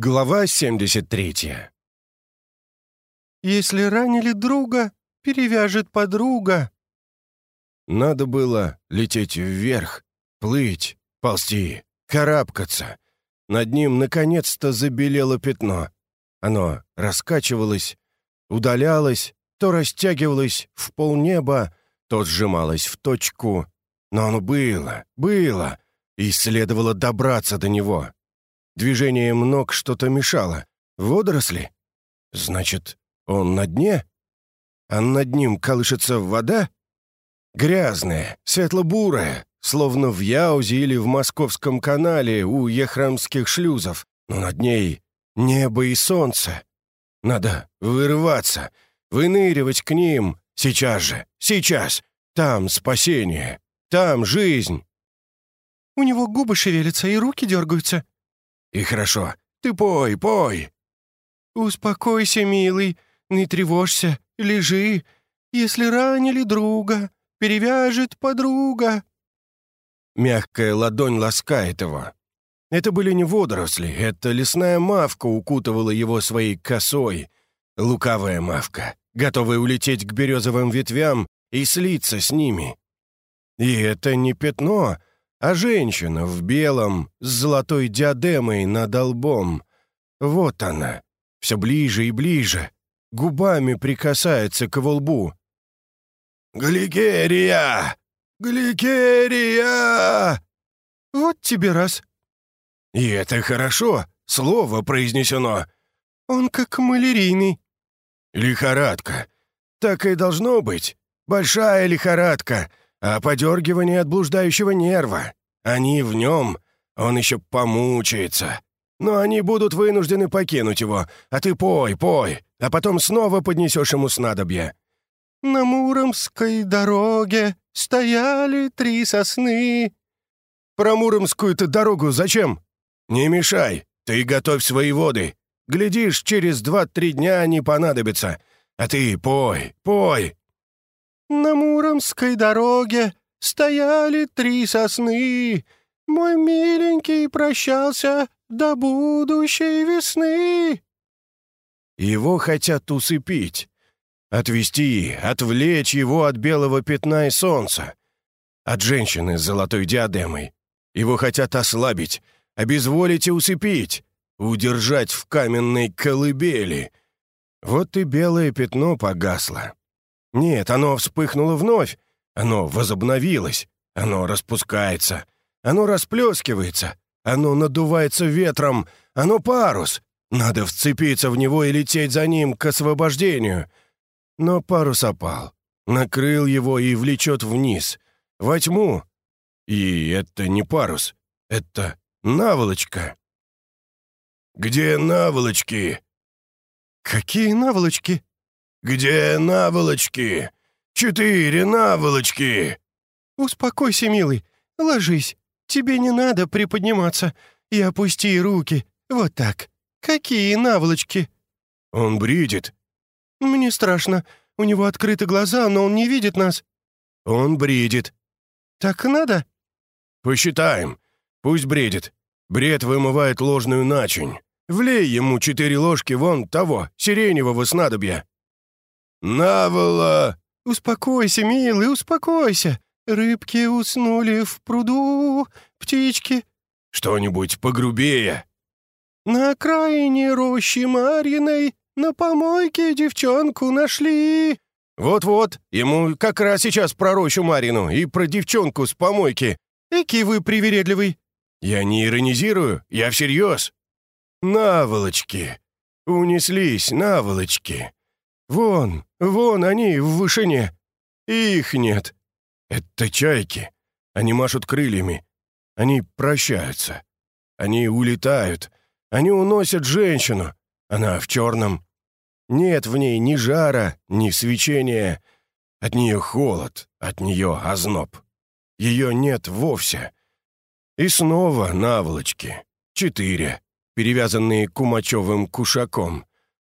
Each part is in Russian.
Глава 73 «Если ранили друга, перевяжет подруга». Надо было лететь вверх, плыть, ползти, карабкаться. Над ним наконец-то забелело пятно. Оно раскачивалось, удалялось, то растягивалось в полнеба, то сжималось в точку. Но оно было, было, и следовало добраться до него. Движением ног что-то мешало. Водоросли? Значит, он на дне? А над ним колышется вода? Грязная, светло-бурая, словно в Яузе или в Московском канале у Ехрамских шлюзов, но над ней небо и солнце. Надо вырываться, выныривать к ним, сейчас же, сейчас. Там спасение, там жизнь. У него губы шевелятся и руки дергаются. И хорошо. Ты пой, пой. Успокойся, милый, не тревожься, лежи. Если ранили друга, перевяжет подруга. Мягкая ладонь ласкает его. Это были не водоросли, это лесная мавка укутывала его своей косой. Лукавая мавка, готовая улететь к березовым ветвям и слиться с ними. И это не пятно, а женщина в белом с золотой диадемой над лбом. Вот она, все ближе и ближе, губами прикасается к его лбу. «Гликерия! Гликерия!» «Вот тебе раз!» «И это хорошо, слово произнесено!» «Он как малярийный!» «Лихорадка! Так и должно быть! Большая лихорадка!» А подергивание от блуждающего нерва. Они в нем, он еще помучается. Но они будут вынуждены покинуть его, а ты пой, пой, а потом снова поднесешь ему снадобье». «На Муромской дороге стояли три сосны». «Про Муромскую-то дорогу зачем?» «Не мешай, ты готовь свои воды. Глядишь, через два-три дня они понадобятся. А ты пой, пой, на Муромской дороге стояли три сосны. Мой миленький прощался до будущей весны. Его хотят усыпить, отвести, отвлечь его от белого пятна и солнца, от женщины с золотой диадемой. Его хотят ослабить, обезволить и усыпить, удержать в каменной колыбели. Вот и белое пятно погасло. Нет, оно вспыхнуло вновь. Оно возобновилось. Оно распускается. Оно расплескивается. Оно надувается ветром. Оно парус. Надо вцепиться в него и лететь за ним к освобождению. Но парус опал. Накрыл его и влечет вниз. Во тьму. И это не парус. Это наволочка. «Где наволочки?» «Какие наволочки?» «Где наволочки? Четыре наволочки!» «Успокойся, милый, ложись. Тебе не надо приподниматься. И опусти руки. Вот так. Какие наволочки?» «Он бредит». «Мне страшно. У него открыты глаза, но он не видит нас». «Он бредит». «Так надо?» «Посчитаем. Пусть бредит. Бред вымывает ложную начинь. Влей ему четыре ложки вон того, сиреневого снадобья». «Навола!» «Успокойся, милый, успокойся! Рыбки уснули в пруду, птички...» «Что-нибудь погрубее!» «На окраине рощи Марьиной на помойке девчонку нашли!» «Вот-вот, ему как раз сейчас про рощу Марину и про девчонку с помойки. Эки вы привередливый!» «Я не иронизирую, я всерьез!» «Наволочки! Унеслись наволочки!» Вон, вон они в вышине. Их нет. Это чайки. Они машут крыльями. Они прощаются. Они улетают. Они уносят женщину. Она в черном. Нет в ней ни жара, ни свечения. От нее холод, от нее озноб. Ее нет вовсе. И снова наволочки. Четыре, перевязанные кумачевым кушаком.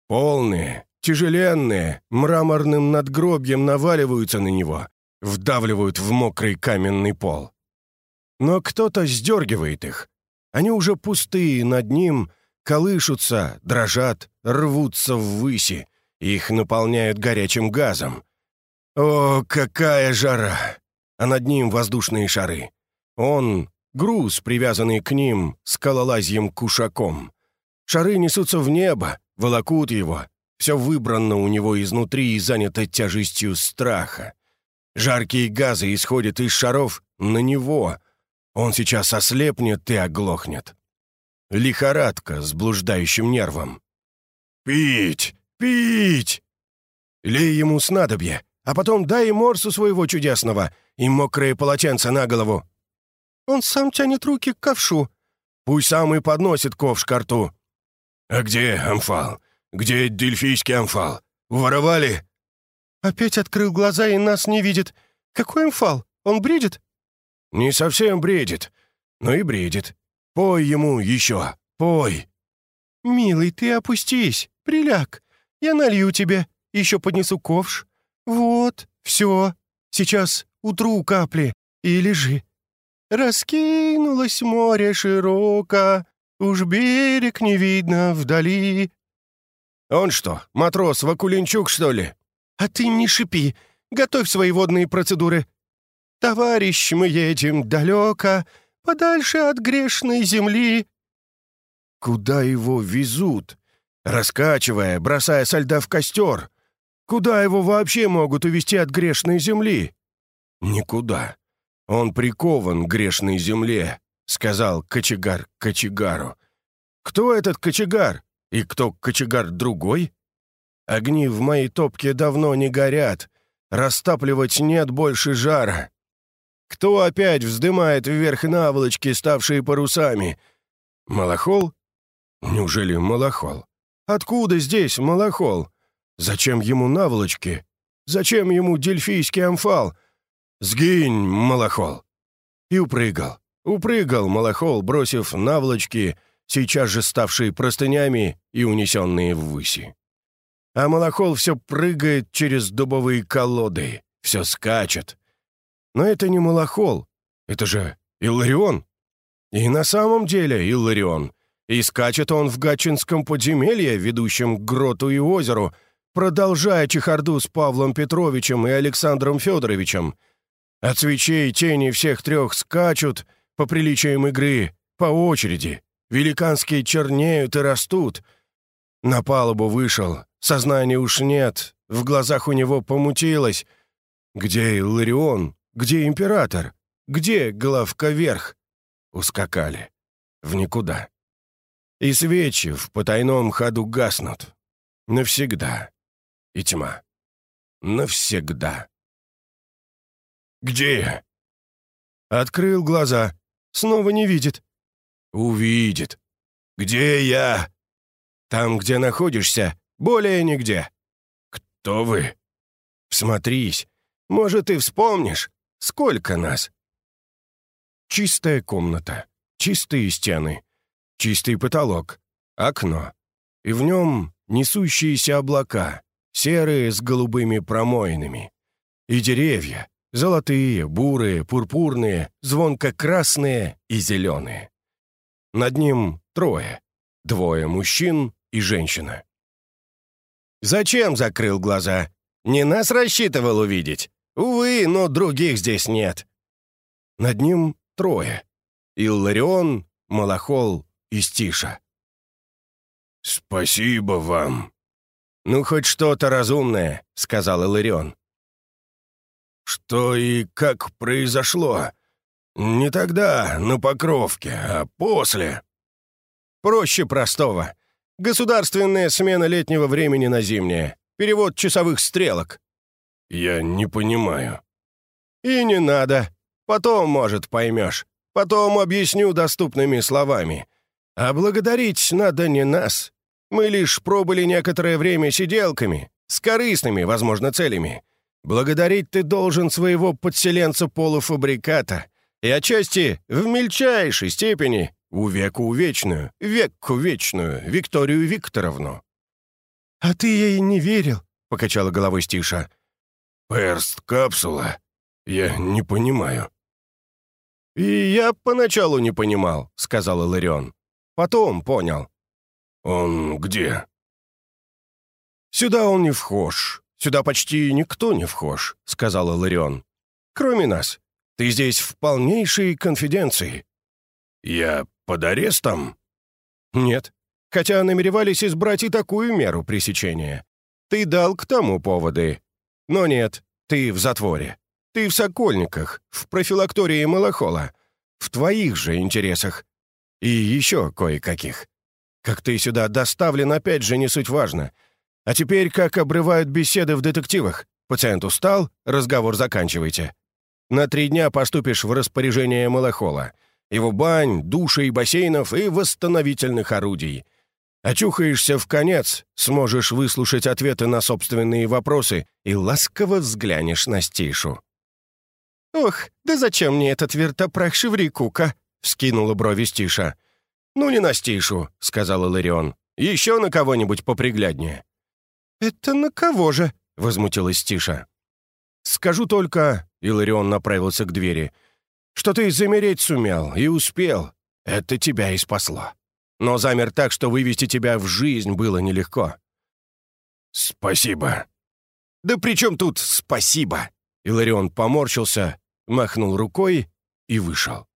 Полные, Тяжеленные, мраморным надгробьем наваливаются на него, вдавливают в мокрый каменный пол. Но кто-то сдергивает их. Они уже пустые над ним, колышутся, дрожат, рвутся ввыси. Их наполняют горячим газом. О, какая жара! А над ним воздушные шары. Он — груз, привязанный к ним скалолазьем кушаком. Шары несутся в небо, волокут его. Все выбрано у него изнутри и занято тяжестью страха. Жаркие газы исходят из шаров на него. Он сейчас ослепнет и оглохнет. Лихорадка с блуждающим нервом. «Пить! Пить!» Лей ему снадобье, а потом дай морсу своего чудесного и мокрые полотенца на голову. Он сам тянет руки к ковшу. Пусть сам и подносит ковш к рту. А где амфал? Где дельфийский амфал? Воровали? Опять открыл глаза и нас не видит. Какой амфал? Он бредит? Не совсем бредит, но и бредит. Пой ему еще, пой. «Милый, ты опустись, приляг. Я налью тебе, еще поднесу ковш. Вот, все. Сейчас утру капли и лежи. Раскинулось море широко, уж берег не видно вдали». «Он что, матрос Вакулинчук, что ли?» «А ты не шипи, готовь свои водные процедуры. Товарищ, мы едем далеко, подальше от грешной земли». «Куда его везут?» Раскачивая, бросая со льда в костер. Куда его вообще могут увезти от грешной земли? Никуда. Он прикован к грешной земле, сказал кочегар кочегару. Кто этот кочегар? И кто кочегар другой? Огни в моей топке давно не горят. Растапливать нет больше жара. Кто опять вздымает вверх наволочки, ставшие парусами? Малахол? Неужели Малахол? Откуда здесь Малахол? Зачем ему наволочки? Зачем ему дельфийский амфал? Сгинь, Малахол!» И упрыгал. Упрыгал Малахол, бросив наволочки, сейчас же ставшие простынями и унесенные ввыси. А Малахол все прыгает через дубовые колоды, все скачет. Но это не Малахол, это же Илларион. И на самом деле Илларион. И скачет он в Гатчинском подземелье, ведущем к гроту и озеру, продолжая чехарду с Павлом Петровичем и Александром Федоровичем. От свечей тени всех трех скачут, по приличиям игры, по очереди. Великанские чернеют и растут. На палубу вышел, сознания уж нет, в глазах у него помутилось. Где Илларион? Где император? Где главка верх? Ускакали. В никуда. И свечи в потайном ходу гаснут. Навсегда. И тьма. Навсегда. «Где я?» Открыл глаза. Снова не видит. «Увидит. Где я?» «Там, где находишься, более нигде». «Кто вы?» «Всмотрись. Может, и вспомнишь, сколько нас?» Чистая комната, чистые стены, Чистый потолок, окно. И в нем несущиеся облака, серые с голубыми промоинами. И деревья, золотые, бурые, пурпурные, звонко-красные и зеленые. Над ним трое, двое мужчин и женщина. «Зачем закрыл глаза? Не нас рассчитывал увидеть? Увы, но других здесь нет». Над ним трое. Илларион, Малахол и Стиша. «Спасибо вам». «Ну, хоть что-то разумное», — сказал Иларион. «Что и как произошло? Не тогда, на Покровке, а после». «Проще простого. Государственная смена летнего времени на зимнее. Перевод часовых стрелок». «Я не понимаю». «И не надо. Потом, может, поймешь. Потом объясню доступными словами. А благодарить надо не нас. Мы лишь пробыли некоторое время сиделками, с корыстными, возможно, целями. Благодарить ты должен своего подселенца-полуфабриката и отчасти в мельчайшей степени у веку вечную, веку вечную Викторию Викторовну». «А ты ей не верил?» — покачала головой Стиша. «Перст капсула? Я не понимаю». «И я поначалу не понимал», — сказал Иларион. Потом понял. «Он где?» «Сюда он не вхож. Сюда почти никто не вхож», — сказал Иларион. «Кроме нас. Ты здесь в полнейшей конфиденции». «Я под арестом?» «Нет. Хотя намеревались избрать и такую меру пресечения. Ты дал к тому поводы. Но нет, ты в затворе. Ты в Сокольниках, в профилактории Малахола. В твоих же интересах. И еще кое-каких. Как ты сюда доставлен, опять же, не суть важно. А теперь как обрывают беседы в детективах. Пациент устал, разговор заканчивайте. На три дня поступишь в распоряжение Малахола. Его бань, души и бассейнов и восстановительных орудий. Очухаешься в конец, сможешь выслушать ответы на собственные вопросы и ласково взглянешь на Стишу. «Ох, да зачем мне этот вертопрах Шеврикука?» — вскинула брови Стиша. «Ну, не на Стишу», — сказал Иларион. «Еще на кого-нибудь попригляднее». «Это на кого же?» — возмутилась Стиша. «Скажу только...» — Иларион направился к двери. «Что ты замереть сумел и успел. Это тебя и спасло. Но замер так, что вывести тебя в жизнь было нелегко». «Спасибо». «Да при чем тут спасибо?» Иларион поморщился, махнул рукой и вышел.